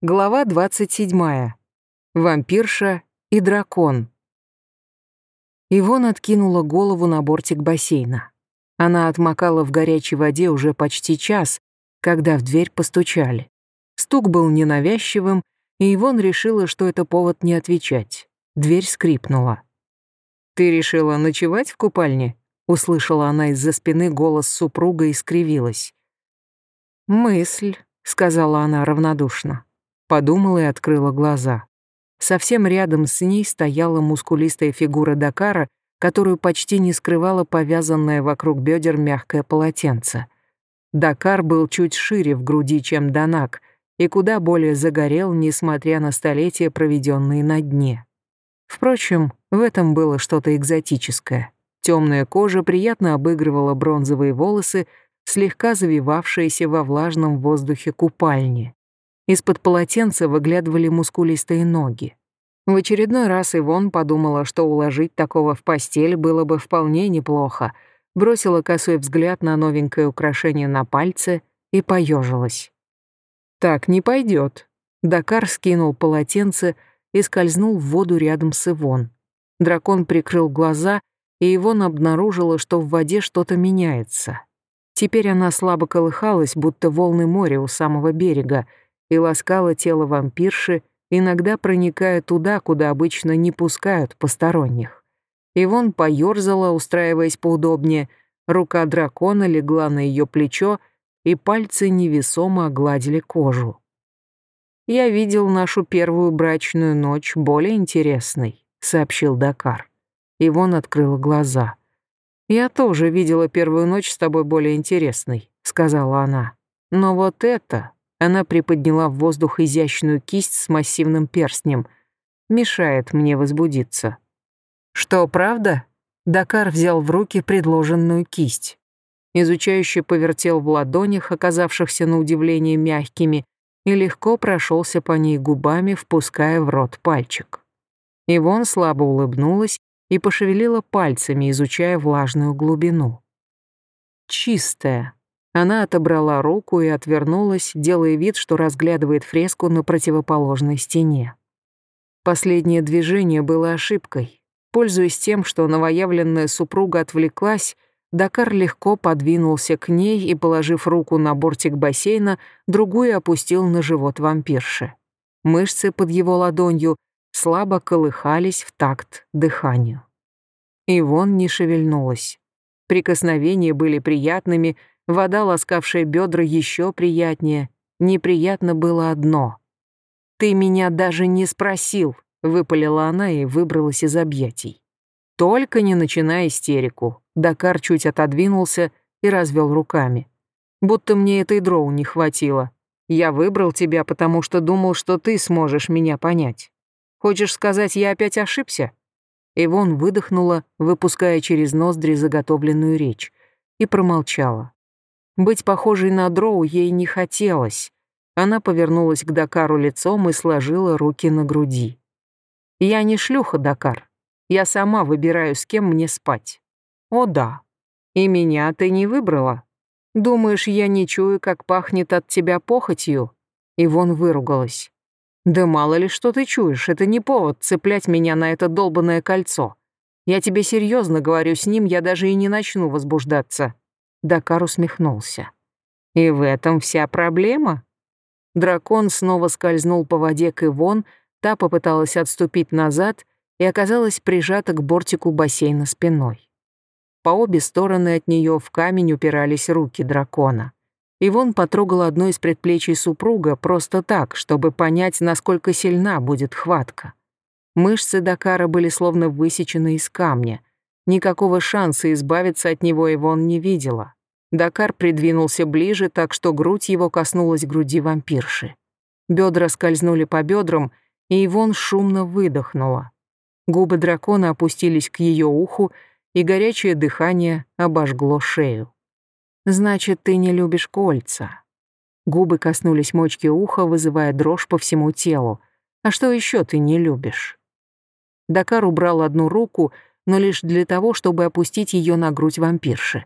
Глава 27. Вампирша и дракон. Ивон откинула голову на бортик бассейна. Она отмокала в горячей воде уже почти час, когда в дверь постучали. Стук был ненавязчивым, и Ивон решила, что это повод не отвечать. Дверь скрипнула. «Ты решила ночевать в купальне?» Услышала она из-за спины голос супруга и скривилась. «Мысль», — сказала она равнодушно. Подумала и открыла глаза. Совсем рядом с ней стояла мускулистая фигура Дакара, которую почти не скрывала повязанное вокруг бедер мягкое полотенце. Дакар был чуть шире в груди, чем Данак, и куда более загорел, несмотря на столетия, проведенные на дне. Впрочем, в этом было что-то экзотическое. Темная кожа приятно обыгрывала бронзовые волосы, слегка завивавшиеся во влажном воздухе купальни. Из-под полотенца выглядывали мускулистые ноги. В очередной раз Ивон подумала, что уложить такого в постель было бы вполне неплохо, бросила косой взгляд на новенькое украшение на пальце и поежилась. «Так не пойдет. Дакар скинул полотенце и скользнул в воду рядом с Ивон. Дракон прикрыл глаза, и Ивон обнаружила, что в воде что-то меняется. Теперь она слабо колыхалась, будто волны моря у самого берега, и ласкала тело вампирши, иногда проникая туда, куда обычно не пускают посторонних. Ивон поёрзала, устраиваясь поудобнее, рука дракона легла на ее плечо, и пальцы невесомо огладили кожу. «Я видел нашу первую брачную ночь более интересной», — сообщил Дакар. Ивон открыла глаза. «Я тоже видела первую ночь с тобой более интересной», — сказала она. «Но вот это она приподняла в воздух изящную кисть с массивным перстнем. Мешает мне возбудиться. Что, правда? Дакар взял в руки предложенную кисть. Изучающе повертел в ладонях, оказавшихся на удивление мягкими, и легко прошелся по ней губами, впуская в рот пальчик. Ивон слабо улыбнулась и пошевелила пальцами, изучая влажную глубину. Чистая, она отобрала руку и отвернулась, делая вид, что разглядывает фреску на противоположной стене. Последнее движение было ошибкой. Пользуясь тем, что новоявленная супруга отвлеклась, Дакар легко подвинулся к ней и, положив руку на бортик бассейна, другую опустил на живот вампирши. Мышцы под его ладонью слабо колыхались в такт дыханию. Ивон не шевельнулась. Прикосновения были приятными, Вода, ласкавшая бедра, еще приятнее. Неприятно было одно. «Ты меня даже не спросил», — выпалила она и выбралась из объятий. «Только не начинай истерику». Дакар чуть отодвинулся и развел руками. «Будто мне этой дроу не хватило. Я выбрал тебя, потому что думал, что ты сможешь меня понять. Хочешь сказать, я опять ошибся?» Ивон выдохнула, выпуская через ноздри заготовленную речь, и промолчала. Быть похожей на Дроу ей не хотелось. Она повернулась к Дакару лицом и сложила руки на груди. «Я не шлюха, Дакар. Я сама выбираю, с кем мне спать». «О да. И меня ты не выбрала. Думаешь, я не чую, как пахнет от тебя похотью?» Ивон выругалась. «Да мало ли что ты чуешь, это не повод цеплять меня на это долбанное кольцо. Я тебе серьезно говорю, с ним я даже и не начну возбуждаться. Дакар усмехнулся. «И в этом вся проблема?» Дракон снова скользнул по воде к Ивон, та попыталась отступить назад и оказалась прижата к бортику бассейна спиной. По обе стороны от нее в камень упирались руки дракона. Ивон потрогала одно из предплечий супруга просто так, чтобы понять, насколько сильна будет хватка. Мышцы Дакара были словно высечены из камня, Никакого шанса избавиться от него Ивон не видела. Дакар придвинулся ближе, так что грудь его коснулась груди вампирши. Бедра скользнули по бедрам, и Ивон шумно выдохнула. Губы дракона опустились к ее уху, и горячее дыхание обожгло шею. «Значит, ты не любишь кольца». Губы коснулись мочки уха, вызывая дрожь по всему телу. «А что еще ты не любишь?» Дакар убрал одну руку, но лишь для того, чтобы опустить ее на грудь вампирши.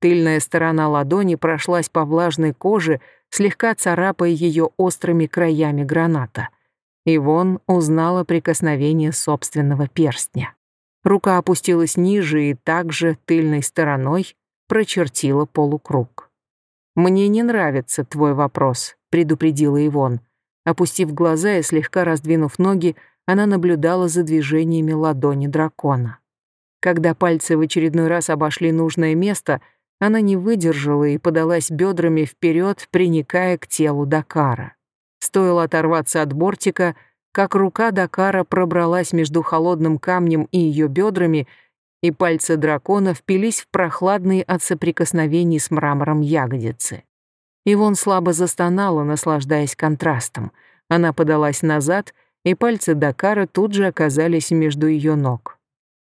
Тыльная сторона ладони прошлась по влажной коже, слегка царапая ее острыми краями граната. Ивон узнала прикосновение собственного перстня. Рука опустилась ниже и также тыльной стороной прочертила полукруг. «Мне не нравится твой вопрос», — предупредила Ивон. Опустив глаза и слегка раздвинув ноги, она наблюдала за движениями ладони дракона. Когда пальцы в очередной раз обошли нужное место, она не выдержала и подалась бедрами вперед, приникая к телу Дакара. Стоило оторваться от бортика, как рука Дакара пробралась между холодным камнем и ее бедрами, и пальцы дракона впились в прохладные от соприкосновений с мрамором ягодицы. Ивон слабо застонала, наслаждаясь контрастом. Она подалась назад, и пальцы Дакара тут же оказались между ее ног.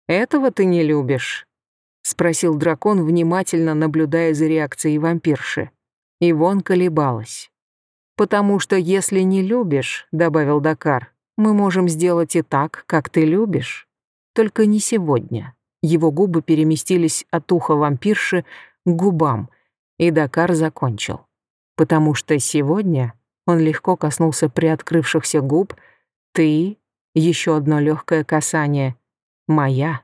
«Этого ты не любишь?» — спросил дракон, внимательно наблюдая за реакцией вампирши. Ивон колебалась. «Потому что если не любишь», — добавил Дакар, мы можем сделать и так, как ты любишь. Только не сегодня. Его губы переместились от уха вампирши к губам, и Дакар закончил. Потому что сегодня он легко коснулся приоткрывшихся губ, ты, еще одно легкое касание, моя.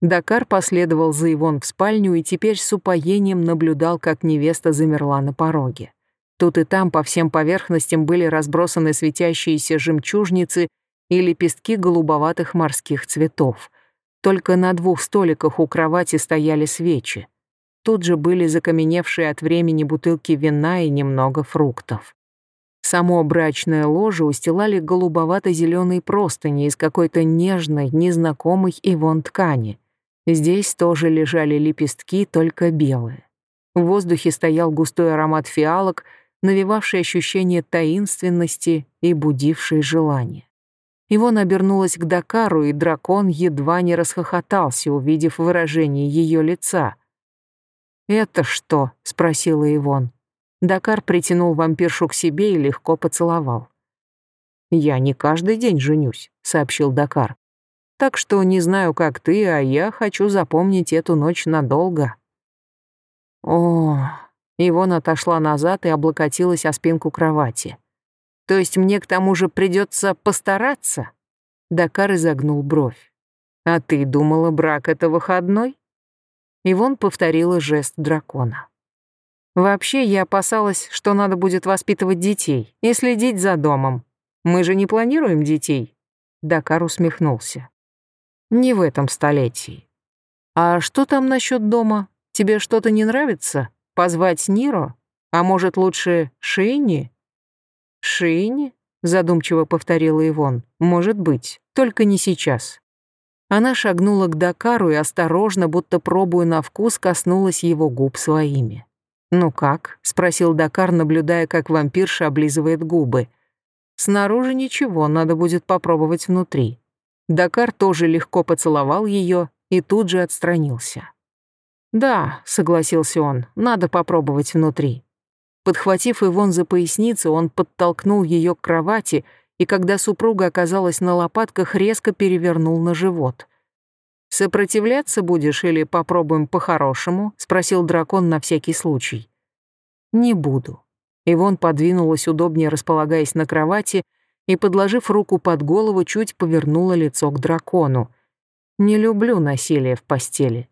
Дакар последовал за Ивон в спальню и теперь с упоением наблюдал, как невеста замерла на пороге. Тут и там по всем поверхностям были разбросаны светящиеся жемчужницы и лепестки голубоватых морских цветов. Только на двух столиках у кровати стояли свечи. Тут же были закаменевшие от времени бутылки вина и немного фруктов. Само брачное ложе устилали голубовато-зеленые простыни из какой-то нежной, незнакомой Ивон ткани. Здесь тоже лежали лепестки, только белые. В воздухе стоял густой аромат фиалок — навевавший ощущение таинственности и будивший желание. Ивон обернулась к Дакару, и дракон едва не расхохотался, увидев выражение ее лица. «Это что?» — спросила Ивон. Дакар притянул вампиршу к себе и легко поцеловал. «Я не каждый день женюсь», — сообщил Дакар. «Так что не знаю, как ты, а я хочу запомнить эту ночь надолго». «О, Ивон отошла назад и облокотилась о спинку кровати. «То есть мне к тому же придется постараться?» Дакар изогнул бровь. «А ты думала, брак — это выходной?» Ивон повторила жест дракона. «Вообще, я опасалась, что надо будет воспитывать детей и следить за домом. Мы же не планируем детей?» Дакар усмехнулся. «Не в этом столетии. А что там насчет дома? Тебе что-то не нравится?» Позвать Ниро? А может, лучше Шейни? Шейни? Задумчиво повторила Ивон. Может быть, только не сейчас. Она шагнула к Дакару и осторожно, будто пробуя на вкус, коснулась его губ своими. «Ну как?» — спросил Дакар, наблюдая, как вампирша облизывает губы. «Снаружи ничего, надо будет попробовать внутри». Дакар тоже легко поцеловал ее и тут же отстранился. «Да», — согласился он, — «надо попробовать внутри». Подхватив Ивон за поясницу, он подтолкнул ее к кровати и, когда супруга оказалась на лопатках, резко перевернул на живот. «Сопротивляться будешь или попробуем по-хорошему?» — спросил дракон на всякий случай. «Не буду». Ивон подвинулась удобнее, располагаясь на кровати, и, подложив руку под голову, чуть повернула лицо к дракону. «Не люблю насилие в постели.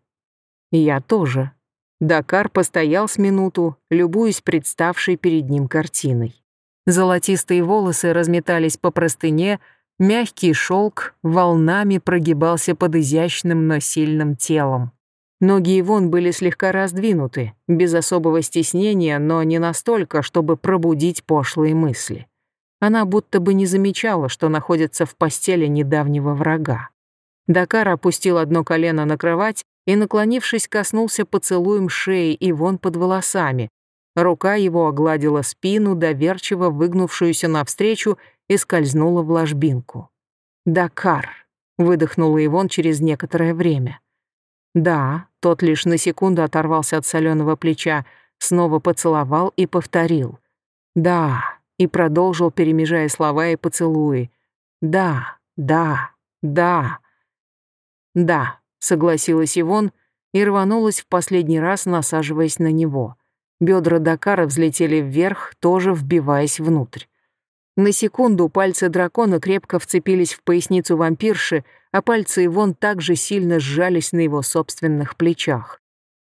Я тоже. Дакар постоял с минуту, любуясь представшей перед ним картиной. Золотистые волосы разметались по простыне, мягкий шелк волнами прогибался под изящным, но сильным телом. Ноги Ивон были слегка раздвинуты, без особого стеснения, но не настолько, чтобы пробудить пошлые мысли. Она будто бы не замечала, что находится в постели недавнего врага. Дакар опустил одно колено на кровать и, наклонившись, коснулся поцелуем шеи и вон под волосами. Рука его огладила спину, доверчиво выгнувшуюся навстречу, и скользнула в ложбинку. «Дакар», — выдохнула Ивон через некоторое время. «Да», — тот лишь на секунду оторвался от соленого плеча, снова поцеловал и повторил. «Да», — и продолжил, перемежая слова и поцелуи. «Да, да, да». «Да», — согласилась Ивон и рванулась в последний раз, насаживаясь на него. Бедра Дакара взлетели вверх, тоже вбиваясь внутрь. На секунду пальцы дракона крепко вцепились в поясницу вампирши, а пальцы Ивон также сильно сжались на его собственных плечах.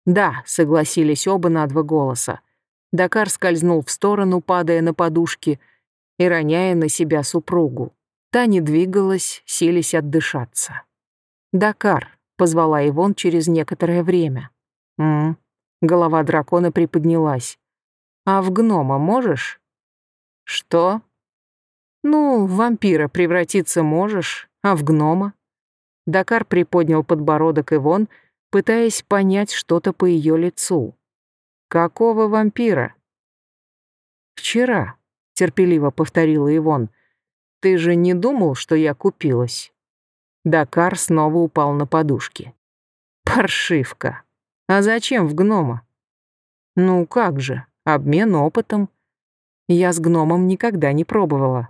«Да», — согласились оба на два голоса. Дакар скользнул в сторону, падая на подушки и роняя на себя супругу. Та не двигалась, сились отдышаться. «Дакар», — позвала Ивон через некоторое время. «М-м». Голова дракона приподнялась. «А в гнома можешь?» «Что?» «Ну, в вампира превратиться можешь, а в гнома?» Дакар приподнял подбородок Ивон, пытаясь понять что-то по ее лицу. «Какого вампира?» «Вчера», — терпеливо повторила Ивон. «Ты же не думал, что я купилась?» Дакар снова упал на подушки. «Паршивка. А зачем в гнома?» «Ну как же, обмен опытом. Я с гномом никогда не пробовала».